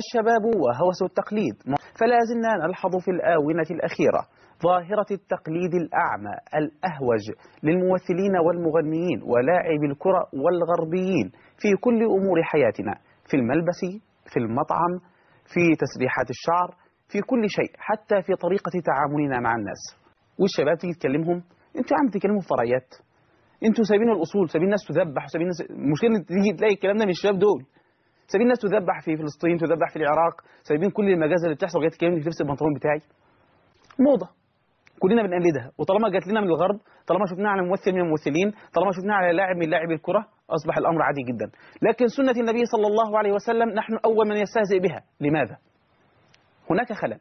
الشباب وهوس التقليد. فلا زلنا نلحظ في الآونة الأخيرة ظاهرة التقليد الأعمى الأهوج للممثلين والمغنيين ولاعبي الكرة والغربيين في كل أمور حياتنا في الملبس في المطعم في تسريحات الشعر في كل شيء حتى في طريقة تعاملنا مع الناس. والشباب تيجي تكلمهم أنتوا عم تكلموا في فرعيات أنتوا سايبين الأصول سايبين الناس تذبح وسايبين الناس المشكلة تيجي تلاقي الكلام ده من الشباب دول. سايبين الناس تذبح في فلسطين تذبح في العراق سايبين كل المجازر اللي بتحصل جاية تكلمني في لبس البنطلون بتاعي. موضة. كلنا بنقلدها. وطالما جات لنا من الغرب طالما شفناها على ممثل من الممثلين طالما شفناها على لاعب من لاعبي الكرة أصبح الأمر عادي جدا. لكن سنة النبي صلى الله عليه وسلم نحن أول من يستهزئ بها. لماذا؟ هناك خلل.